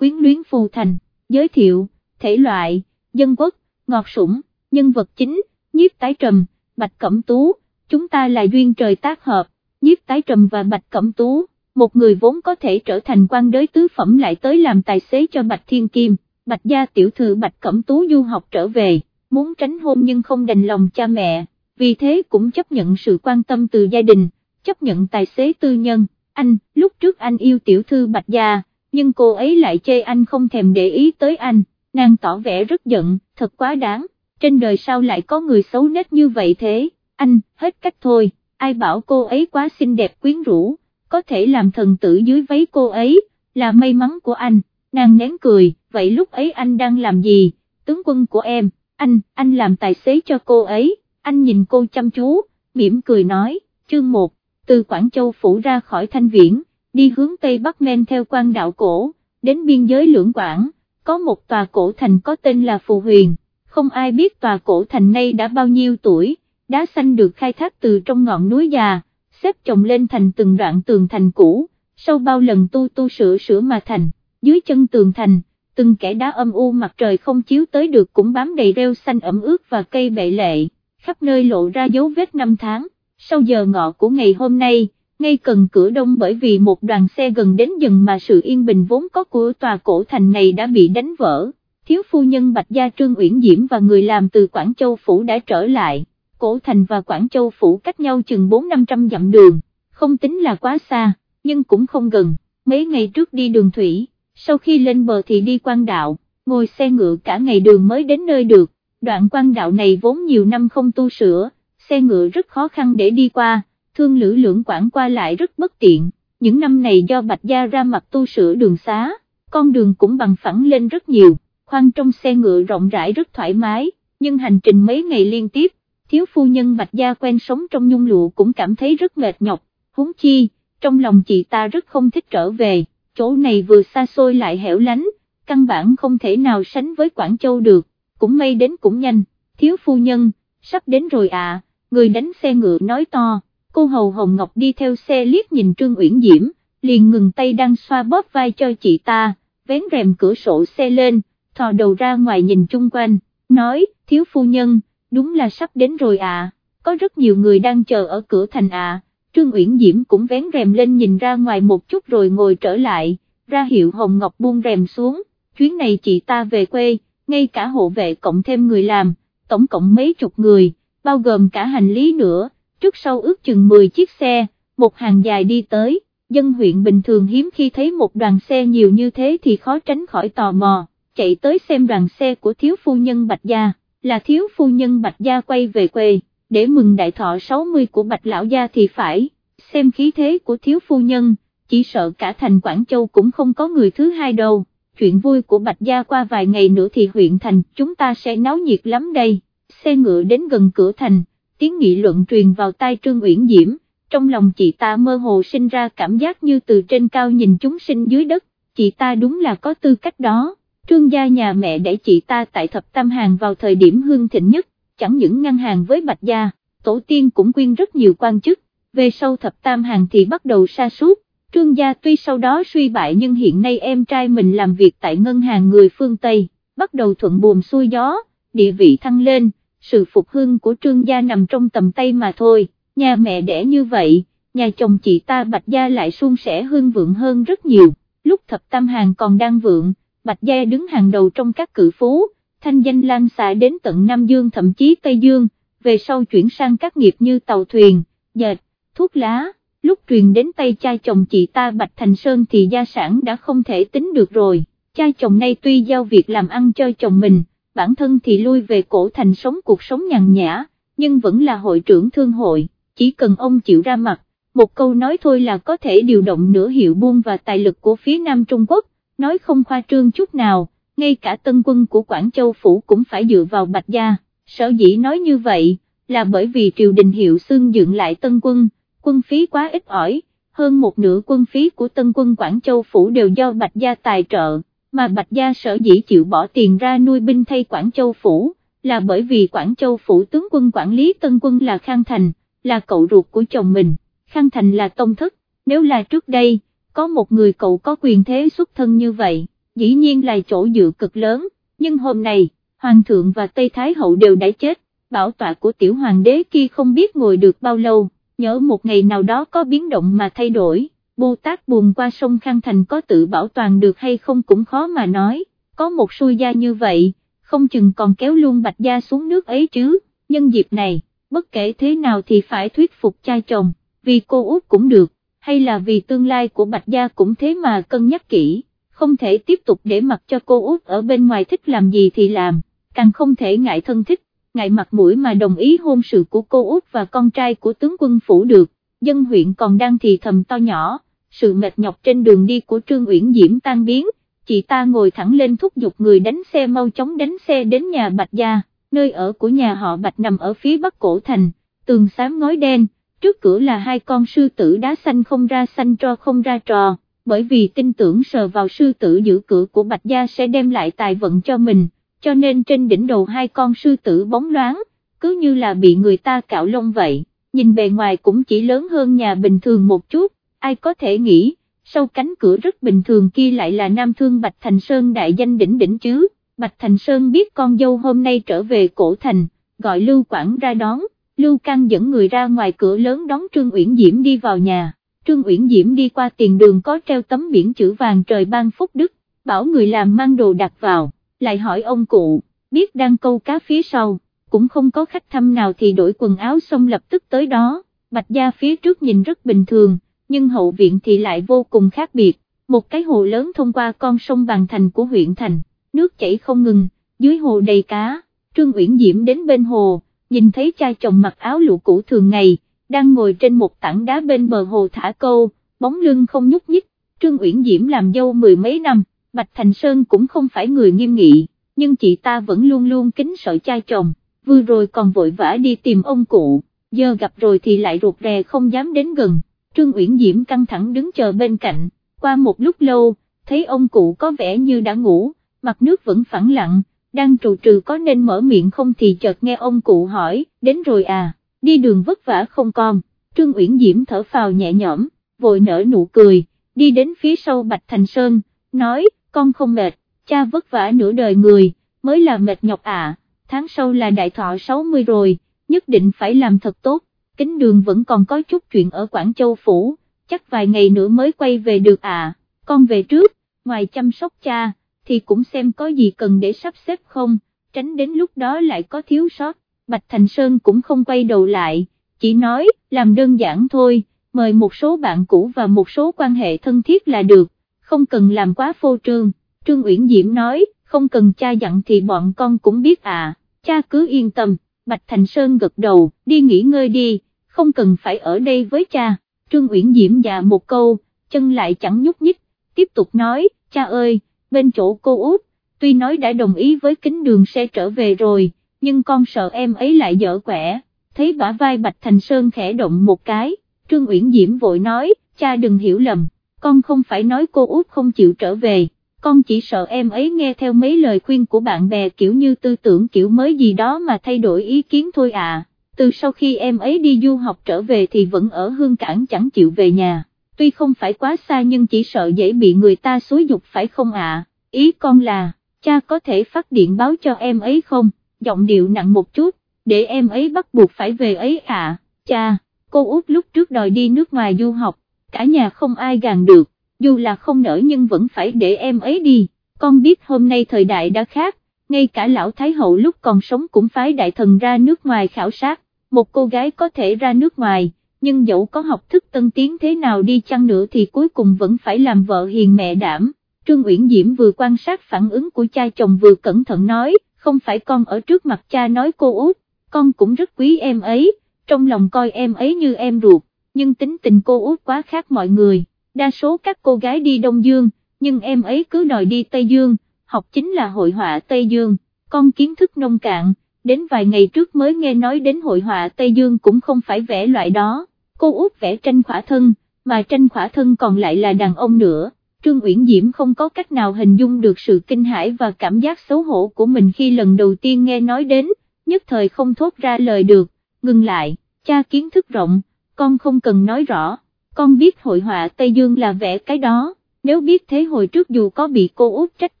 quyến luyến phù thành, giới thiệu, thể loại, dân quốc, ngọt sủng, nhân vật chính, nhiếp tái trầm, bạch cẩm tú, chúng ta là duyên trời tác hợp, nhiếp tái trầm và bạch cẩm tú, một người vốn có thể trở thành quan đới tứ phẩm lại tới làm tài xế cho bạch thiên kim, bạch gia tiểu thư bạch cẩm tú du học trở về, muốn tránh hôn nhưng không đành lòng cha mẹ, vì thế cũng chấp nhận sự quan tâm từ gia đình, chấp nhận tài xế tư nhân, anh, lúc trước anh yêu tiểu thư bạch gia, nhưng cô ấy lại chê anh không thèm để ý tới anh, nàng tỏ vẻ rất giận, thật quá đáng, trên đời sao lại có người xấu nết như vậy thế, anh, hết cách thôi, ai bảo cô ấy quá xinh đẹp quyến rũ, có thể làm thần tử dưới váy cô ấy, là may mắn của anh, nàng nén cười, vậy lúc ấy anh đang làm gì, tướng quân của em, anh, anh làm tài xế cho cô ấy, anh nhìn cô chăm chú, mỉm cười nói, chương 1, từ Quảng Châu phủ ra khỏi Thanh Viễn, đi hướng Tây Bắc men theo quan đạo cổ, đến biên giới lưỡng quảng, có một tòa cổ thành có tên là Phù Huyền, không ai biết tòa cổ thành này đã bao nhiêu tuổi, đá xanh được khai thác từ trong ngọn núi già, xếp chồng lên thành từng đoạn tường thành cũ, sau bao lần tu tu sửa sửa mà thành, dưới chân tường thành, từng kẻ đá âm u mặt trời không chiếu tới được cũng bám đầy rêu xanh ẩm ướt và cây bệ lệ, khắp nơi lộ ra dấu vết năm tháng, sau giờ ngọ của ngày hôm nay, ngay cần cửa đông bởi vì một đoàn xe gần đến dần mà sự yên bình vốn có của tòa cổ thành này đã bị đánh vỡ, thiếu phu nhân Bạch Gia Trương Uyển Diễm và người làm từ Quảng Châu Phủ đã trở lại, cổ thành và Quảng Châu Phủ cách nhau chừng 4-500 dặm đường, không tính là quá xa, nhưng cũng không gần, mấy ngày trước đi đường thủy, sau khi lên bờ thì đi quan đạo, ngồi xe ngựa cả ngày đường mới đến nơi được, đoạn quan đạo này vốn nhiều năm không tu sửa, xe ngựa rất khó khăn để đi qua, thương lữ lưỡng quảng qua lại rất bất tiện, những năm này do Bạch Gia ra mặt tu sửa đường xá, con đường cũng bằng phẳng lên rất nhiều, khoang trong xe ngựa rộng rãi rất thoải mái, nhưng hành trình mấy ngày liên tiếp, thiếu phu nhân Bạch Gia quen sống trong nhung lụa cũng cảm thấy rất mệt nhọc, huống chi, trong lòng chị ta rất không thích trở về, chỗ này vừa xa xôi lại hẻo lánh, căn bản không thể nào sánh với Quảng Châu được, cũng may đến cũng nhanh, thiếu phu nhân, sắp đến rồi à, người đánh xe ngựa nói to, cô hầu Hồng Ngọc đi theo xe liếc nhìn Trương Uyển Diễm, liền ngừng tay đang xoa bóp vai cho chị ta, vén rèm cửa sổ xe lên, thò đầu ra ngoài nhìn chung quanh, nói, thiếu phu nhân, đúng là sắp đến rồi à, có rất nhiều người đang chờ ở cửa thành à, Trương Uyển Diễm cũng vén rèm lên nhìn ra ngoài một chút rồi ngồi trở lại, ra hiệu Hồng Ngọc buông rèm xuống, chuyến này chị ta về quê, ngay cả hộ vệ cộng thêm người làm, tổng cộng mấy chục người, bao gồm cả hành lý nữa, trước sau ước chừng 10 chiếc xe, một hàng dài đi tới, dân huyện bình thường hiếm khi thấy một đoàn xe nhiều như thế thì khó tránh khỏi tò mò, chạy tới xem đoàn xe của thiếu phu nhân Bạch Gia, là thiếu phu nhân Bạch Gia quay về quê, để mừng đại thọ 60 của Bạch Lão Gia thì phải, xem khí thế của thiếu phu nhân, chỉ sợ cả thành Quảng Châu cũng không có người thứ hai đâu, chuyện vui của Bạch Gia qua vài ngày nữa thì huyện thành chúng ta sẽ náo nhiệt lắm đây, xe ngựa đến gần cửa thành, tiếng nghị luận truyền vào tai Trương Uyển Diễm, trong lòng chị ta mơ hồ sinh ra cảm giác như từ trên cao nhìn chúng sinh dưới đất, chị ta đúng là có tư cách đó, trương gia nhà mẹ để chị ta tại thập tam hàng vào thời điểm hương thịnh nhất, chẳng những ngăn hàng với bạch gia, tổ tiên cũng quyên rất nhiều quan chức, về sau thập tam hàng thì bắt đầu sa sút. Trương gia tuy sau đó suy bại nhưng hiện nay em trai mình làm việc tại ngân hàng người phương Tây, bắt đầu thuận buồm xuôi gió, địa vị thăng lên sự phục hưng của trương gia nằm trong tầm tay mà thôi, nhà mẹ đẻ như vậy, nhà chồng chị ta Bạch Gia lại suôn sẻ hưng vượng hơn rất nhiều, lúc thập tam hàng còn đang vượng, Bạch Gia đứng hàng đầu trong các cự phú, thanh danh lan xạ đến tận Nam Dương thậm chí Tây Dương, về sau chuyển sang các nghiệp như tàu thuyền, dệt, thuốc lá, lúc truyền đến tay cha chồng chị ta Bạch Thành Sơn thì gia sản đã không thể tính được rồi, cha chồng nay tuy giao việc làm ăn cho chồng mình, bản thân thì lui về cổ thành sống cuộc sống nhàn nhã, nhưng vẫn là hội trưởng thương hội, chỉ cần ông chịu ra mặt, một câu nói thôi là có thể điều động nửa hiệu buôn và tài lực của phía Nam Trung Quốc, nói không khoa trương chút nào, ngay cả tân quân của Quảng Châu Phủ cũng phải dựa vào Bạch Gia, sở dĩ nói như vậy, là bởi vì triều đình hiệu xương dựng lại tân quân, quân phí quá ít ỏi, hơn một nửa quân phí của tân quân Quảng Châu Phủ đều do Bạch Gia tài trợ mà Bạch Gia sở dĩ chịu bỏ tiền ra nuôi binh thay Quảng Châu Phủ, là bởi vì Quảng Châu Phủ tướng quân quản lý tân quân là Khang Thành, là cậu ruột của chồng mình, Khang Thành là tông thất, nếu là trước đây, có một người cậu có quyền thế xuất thân như vậy, dĩ nhiên là chỗ dựa cực lớn, nhưng hôm nay, Hoàng thượng và Tây Thái Hậu đều đã chết, bảo tọa của tiểu hoàng đế kia không biết ngồi được bao lâu, nhớ một ngày nào đó có biến động mà thay đổi, Bồ Tát buồn qua sông Khang Thành có tự bảo toàn được hay không cũng khó mà nói, có một xui gia như vậy, không chừng còn kéo luôn Bạch Gia xuống nước ấy chứ, nhân dịp này, bất kể thế nào thì phải thuyết phục cha chồng, vì cô út cũng được, hay là vì tương lai của Bạch Gia cũng thế mà cân nhắc kỹ, không thể tiếp tục để mặc cho cô út ở bên ngoài thích làm gì thì làm, càng không thể ngại thân thích, ngại mặt mũi mà đồng ý hôn sự của cô út và con trai của tướng quân phủ được, dân huyện còn đang thì thầm to nhỏ, sự mệt nhọc trên đường đi của Trương Uyển Diễm tan biến, chị ta ngồi thẳng lên thúc giục người đánh xe mau chóng đánh xe đến nhà Bạch Gia, nơi ở của nhà họ Bạch nằm ở phía bắc cổ thành, tường xám ngói đen, trước cửa là hai con sư tử đá xanh không ra xanh tro không ra trò, bởi vì tin tưởng sờ vào sư tử giữ cửa của Bạch Gia sẽ đem lại tài vận cho mình, cho nên trên đỉnh đầu hai con sư tử bóng loáng, cứ như là bị người ta cạo lông vậy, nhìn bề ngoài cũng chỉ lớn hơn nhà bình thường một chút, ai có thể nghĩ sau cánh cửa rất bình thường kia lại là nam thương Bạch Thành Sơn đại danh đỉnh đỉnh chứ, Bạch Thành Sơn biết con dâu hôm nay trở về cổ thành, gọi Lưu Quảng ra đón, Lưu Căng dẫn người ra ngoài cửa lớn đón Trương Uyển Diễm đi vào nhà, Trương Uyển Diễm đi qua tiền đường có treo tấm biển chữ vàng trời ban phúc đức, bảo người làm mang đồ đặt vào, lại hỏi ông cụ, biết đang câu cá phía sau, cũng không có khách thăm nào thì đổi quần áo xong lập tức tới đó, Bạch Gia phía trước nhìn rất bình thường nhưng hậu viện thì lại vô cùng khác biệt, một cái hồ lớn thông qua con sông Bàn Thành của huyện thành, nước chảy không ngừng, dưới hồ đầy cá, Trương Uyển Diễm đến bên hồ, nhìn thấy cha chồng mặc áo lụa cũ thường ngày, đang ngồi trên một tảng đá bên bờ hồ thả câu, bóng lưng không nhúc nhích, Trương Uyển Diễm làm dâu mười mấy năm, Bạch Thành Sơn cũng không phải người nghiêm nghị, nhưng chị ta vẫn luôn luôn kính sợ cha chồng, vừa rồi còn vội vã đi tìm ông cụ, giờ gặp rồi thì lại ruột rè không dám đến gần. Trương Uyển Diễm căng thẳng đứng chờ bên cạnh, qua một lúc lâu, thấy ông cụ có vẻ như đã ngủ, mặt nước vẫn phẳng lặng, đang trù trừ có nên mở miệng không thì chợt nghe ông cụ hỏi, đến rồi à, đi đường vất vả không con, Trương Uyển Diễm thở phào nhẹ nhõm, vội nở nụ cười, đi đến phía sau Bạch Thành Sơn, nói, con không mệt, cha vất vả nửa đời người, mới là mệt nhọc à, tháng sau là đại thọ 60 rồi, nhất định phải làm thật tốt, kính đường vẫn còn có chút chuyện ở Quảng Châu Phủ, chắc vài ngày nữa mới quay về được à, con về trước, ngoài chăm sóc cha, thì cũng xem có gì cần để sắp xếp không, tránh đến lúc đó lại có thiếu sót, Bạch Thành Sơn cũng không quay đầu lại, chỉ nói, làm đơn giản thôi, mời một số bạn cũ và một số quan hệ thân thiết là được, không cần làm quá phô trương, Trương Uyển Diễm nói, không cần cha dặn thì bọn con cũng biết à, cha cứ yên tâm, Bạch Thành Sơn gật đầu, đi nghỉ ngơi đi, không cần phải ở đây với cha, Trương Uyển Diễm dạ một câu, chân lại chẳng nhúc nhích, tiếp tục nói, cha ơi, bên chỗ cô út, tuy nói đã đồng ý với kính đường sẽ trở về rồi, nhưng con sợ em ấy lại dở quẻ, thấy bả vai Bạch Thành Sơn khẽ động một cái, Trương Uyển Diễm vội nói, cha đừng hiểu lầm, con không phải nói cô út không chịu trở về, con chỉ sợ em ấy nghe theo mấy lời khuyên của bạn bè kiểu như tư tưởng kiểu mới gì đó mà thay đổi ý kiến thôi à từ sau khi em ấy đi du học trở về thì vẫn ở hương cảng chẳng chịu về nhà, tuy không phải quá xa nhưng chỉ sợ dễ bị người ta xúi dục phải không ạ, ý con là, cha có thể phát điện báo cho em ấy không, giọng điệu nặng một chút, để em ấy bắt buộc phải về ấy à, cha, cô út lúc trước đòi đi nước ngoài du học, cả nhà không ai gàn được, dù là không nỡ nhưng vẫn phải để em ấy đi, con biết hôm nay thời đại đã khác, ngay cả lão Thái Hậu lúc còn sống cũng phái đại thần ra nước ngoài khảo sát, một cô gái có thể ra nước ngoài, nhưng dẫu có học thức tân tiến thế nào đi chăng nữa thì cuối cùng vẫn phải làm vợ hiền mẹ đảm. Trương Uyển Diễm vừa quan sát phản ứng của cha chồng vừa cẩn thận nói, không phải con ở trước mặt cha nói cô út, con cũng rất quý em ấy, trong lòng coi em ấy như em ruột, nhưng tính tình cô út quá khác mọi người, đa số các cô gái đi Đông Dương, nhưng em ấy cứ đòi đi Tây Dương, học chính là hội họa Tây Dương, con kiến thức nông cạn, đến vài ngày trước mới nghe nói đến hội họa Tây Dương cũng không phải vẽ loại đó, cô út vẽ tranh khỏa thân, mà tranh khỏa thân còn lại là đàn ông nữa. Trương Uyển Diễm không có cách nào hình dung được sự kinh hãi và cảm giác xấu hổ của mình khi lần đầu tiên nghe nói đến, nhất thời không thốt ra lời được, ngừng lại, cha kiến thức rộng, con không cần nói rõ, con biết hội họa Tây Dương là vẽ cái đó, nếu biết thế hồi trước dù có bị cô út trách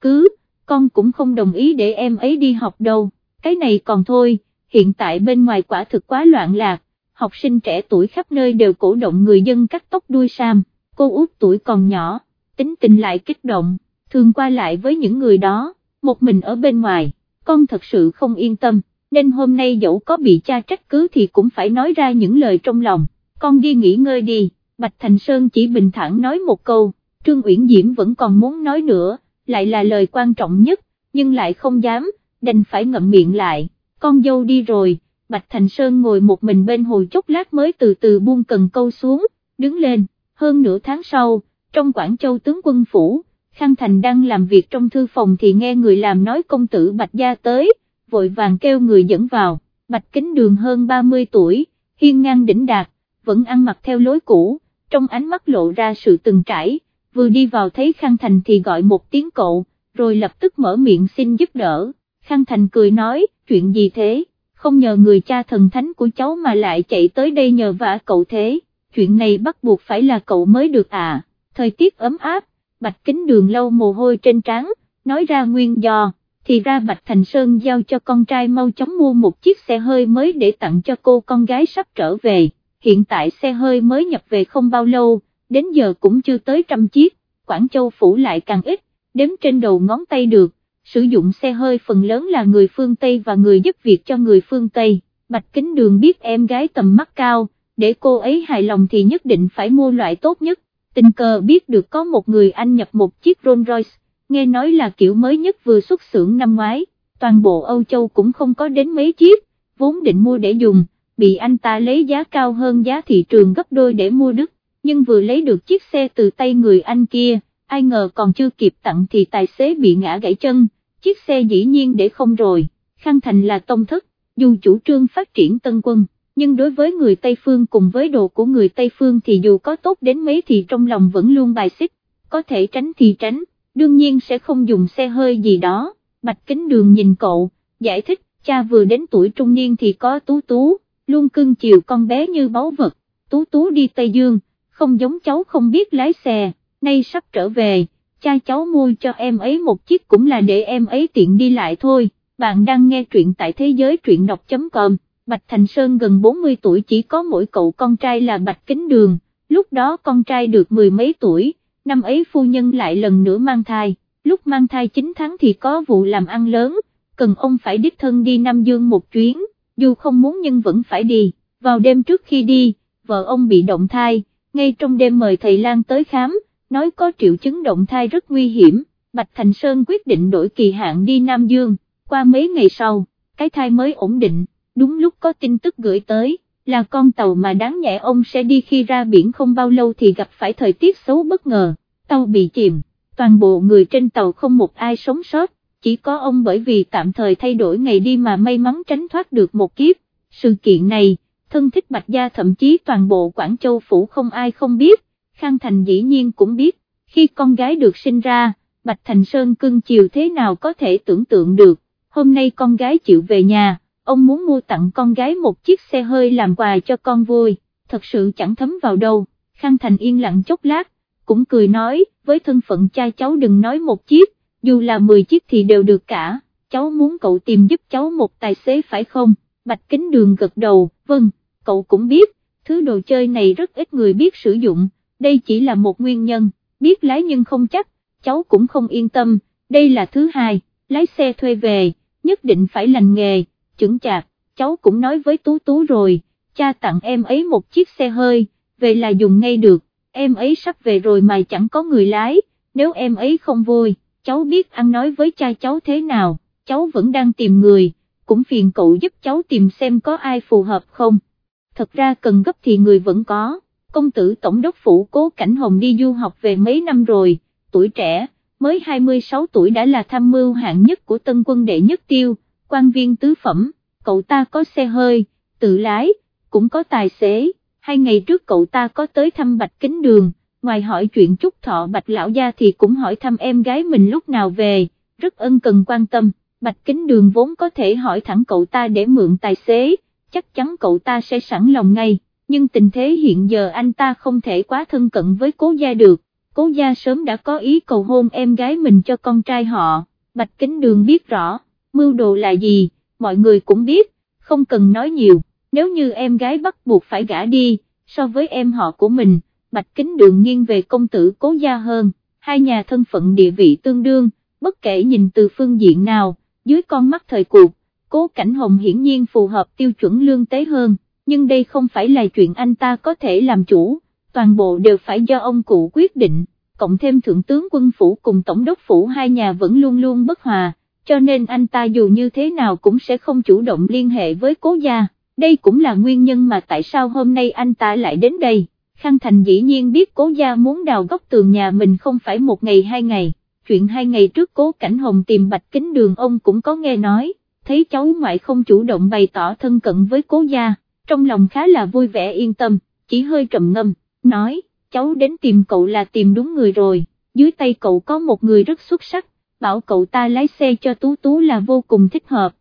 cứ, con cũng không đồng ý để em ấy đi học đâu, cái này còn thôi, hiện tại bên ngoài quả thực quá loạn lạc, học sinh trẻ tuổi khắp nơi đều cổ động người dân cắt tóc đuôi sam, cô út tuổi còn nhỏ, tính tình lại kích động, thường qua lại với những người đó, một mình ở bên ngoài, con thật sự không yên tâm, nên hôm nay dẫu có bị cha trách cứ thì cũng phải nói ra những lời trong lòng, con đi nghỉ ngơi đi, Bạch Thành Sơn chỉ bình thản nói một câu, Trương Uyển Diễm vẫn còn muốn nói nữa, lại là lời quan trọng nhất, nhưng lại không dám, đành phải ngậm miệng lại, con dâu đi rồi, Bạch Thành Sơn ngồi một mình bên hồ chốc lát mới từ từ buông cần câu xuống, đứng lên, hơn nửa tháng sau, trong Quảng Châu tướng quân phủ, Khang Thành đang làm việc trong thư phòng thì nghe người làm nói công tử Bạch Gia tới, vội vàng kêu người dẫn vào, Bạch Kính Đường hơn 30 tuổi, hiên ngang đỉnh đạt, vẫn ăn mặc theo lối cũ, trong ánh mắt lộ ra sự từng trải, vừa đi vào thấy Khang Thành thì gọi một tiếng cậu, rồi lập tức mở miệng xin giúp đỡ, Khang Thành cười nói, chuyện gì thế, không nhờ người cha thần thánh của cháu mà lại chạy tới đây nhờ vả cậu thế, chuyện này bắt buộc phải là cậu mới được à, thời tiết ấm áp, bạch kính đường lâu mồ hôi trên trán, nói ra nguyên do, thì ra Bạch Thành Sơn giao cho con trai mau chóng mua một chiếc xe hơi mới để tặng cho cô con gái sắp trở về, hiện tại xe hơi mới nhập về không bao lâu, đến giờ cũng chưa tới trăm chiếc, Quảng Châu phủ lại càng ít, đếm trên đầu ngón tay được, sử dụng xe hơi phần lớn là người phương Tây và người giúp việc cho người phương Tây, Bạch Kính Đường biết em gái tầm mắt cao, để cô ấy hài lòng thì nhất định phải mua loại tốt nhất, tình cờ biết được có một người anh nhập một chiếc Rolls Royce, nghe nói là kiểu mới nhất vừa xuất xưởng năm ngoái, toàn bộ Âu Châu cũng không có đến mấy chiếc, vốn định mua để dùng, bị anh ta lấy giá cao hơn giá thị trường gấp đôi để mua đứt, nhưng vừa lấy được chiếc xe từ tay người anh kia, ai ngờ còn chưa kịp tặng thì tài xế bị ngã gãy chân, chiếc xe dĩ nhiên để không rồi, Khang Thành là tông thất, dù chủ trương phát triển tân quân, nhưng đối với người Tây Phương cùng với đồ của người Tây Phương thì dù có tốt đến mấy thì trong lòng vẫn luôn bài xích, có thể tránh thì tránh, đương nhiên sẽ không dùng xe hơi gì đó, Bạch Kính Đường nhìn cậu, giải thích, cha vừa đến tuổi trung niên thì có tú tú, luôn cưng chiều con bé như báu vật, tú tú đi Tây Dương, không giống cháu không biết lái xe, nay sắp trở về, cha cháu mua cho em ấy một chiếc cũng là để em ấy tiện đi lại thôi, bạn đang nghe truyện tại thế giới truyện đọc.com, Bạch Thành Sơn gần 40 tuổi chỉ có mỗi cậu con trai là Bạch Kính Đường, lúc đó con trai được mười mấy tuổi, năm ấy phu nhân lại lần nữa mang thai, lúc mang thai 9 tháng thì có vụ làm ăn lớn, cần ông phải đích thân đi Nam Dương một chuyến, dù không muốn nhưng vẫn phải đi, vào đêm trước khi đi, vợ ông bị động thai, ngay trong đêm mời thầy Lan tới khám, nói có triệu chứng động thai rất nguy hiểm, Bạch Thành Sơn quyết định đổi kỳ hạn đi Nam Dương, qua mấy ngày sau, cái thai mới ổn định, đúng lúc có tin tức gửi tới, là con tàu mà đáng nhẽ ông sẽ đi khi ra biển không bao lâu thì gặp phải thời tiết xấu bất ngờ, tàu bị chìm, toàn bộ người trên tàu không một ai sống sót, chỉ có ông bởi vì tạm thời thay đổi ngày đi mà may mắn tránh thoát được một kiếp, sự kiện này, thân thích Bạch Gia thậm chí toàn bộ Quảng Châu Phủ không ai không biết, Khang Thành dĩ nhiên cũng biết, khi con gái được sinh ra, Bạch Thành Sơn cưng chiều thế nào có thể tưởng tượng được, hôm nay con gái chịu về nhà, ông muốn mua tặng con gái một chiếc xe hơi làm quà cho con vui, thật sự chẳng thấm vào đâu, Khang Thành yên lặng chốc lát, cũng cười nói, với thân phận cha cháu đừng nói một chiếc, dù là 10 chiếc thì đều được cả, cháu muốn cậu tìm giúp cháu một tài xế phải không, Bạch Kính Đường gật đầu, vâng, cậu cũng biết, thứ đồ chơi này rất ít người biết sử dụng, đây chỉ là một nguyên nhân, biết lái nhưng không chắc, cháu cũng không yên tâm, đây là thứ hai, lái xe thuê về, nhất định phải lành nghề, chững chạc, cháu cũng nói với Tú Tú rồi, cha tặng em ấy một chiếc xe hơi, về là dùng ngay được, em ấy sắp về rồi mà chẳng có người lái, nếu em ấy không vui, cháu biết ăn nói với cha cháu thế nào, cháu vẫn đang tìm người, cũng phiền cậu giúp cháu tìm xem có ai phù hợp không, thật ra cần gấp thì người vẫn có công tử tổng đốc phủ cố cảnh hồng đi du học về mấy năm rồi, tuổi trẻ, mới 26 tuổi đã là tham mưu hạng nhất của tân quân đệ nhất tiêu, quan viên tứ phẩm, cậu ta có xe hơi, tự lái, cũng có tài xế, hai ngày trước cậu ta có tới thăm Bạch Kính Đường, ngoài hỏi chuyện chúc thọ Bạch Lão Gia thì cũng hỏi thăm em gái mình lúc nào về, rất ân cần quan tâm, Bạch Kính Đường vốn có thể hỏi thẳng cậu ta để mượn tài xế, chắc chắn cậu ta sẽ sẵn lòng ngay nhưng tình thế hiện giờ anh ta không thể quá thân cận với cố gia được, cố gia sớm đã có ý cầu hôn em gái mình cho con trai họ, Bạch Kính Đường biết rõ, mưu đồ là gì, mọi người cũng biết, không cần nói nhiều, nếu như em gái bắt buộc phải gả đi, so với em họ của mình, Bạch Kính Đường nghiêng về công tử cố gia hơn, hai nhà thân phận địa vị tương đương, bất kể nhìn từ phương diện nào, dưới con mắt thời cuộc, cố cảnh hồng hiển nhiên phù hợp tiêu chuẩn lương tế hơn, nhưng đây không phải là chuyện anh ta có thể làm chủ, toàn bộ đều phải do ông cụ quyết định, cộng thêm thượng tướng quân phủ cùng tổng đốc phủ hai nhà vẫn luôn luôn bất hòa, cho nên anh ta dù như thế nào cũng sẽ không chủ động liên hệ với cố gia, đây cũng là nguyên nhân mà tại sao hôm nay anh ta lại đến đây. Khang Thành dĩ nhiên biết cố gia muốn đào góc tường nhà mình không phải một ngày hai ngày, chuyện hai ngày trước cố cảnh hồng tìm bạch kính đường ông cũng có nghe nói, thấy cháu ngoại không chủ động bày tỏ thân cận với cố gia, trong lòng khá là vui vẻ yên tâm, chỉ hơi trầm ngâm, nói, cháu đến tìm cậu là tìm đúng người rồi, dưới tay cậu có một người rất xuất sắc, bảo cậu ta lái xe cho Tú Tú là vô cùng thích hợp,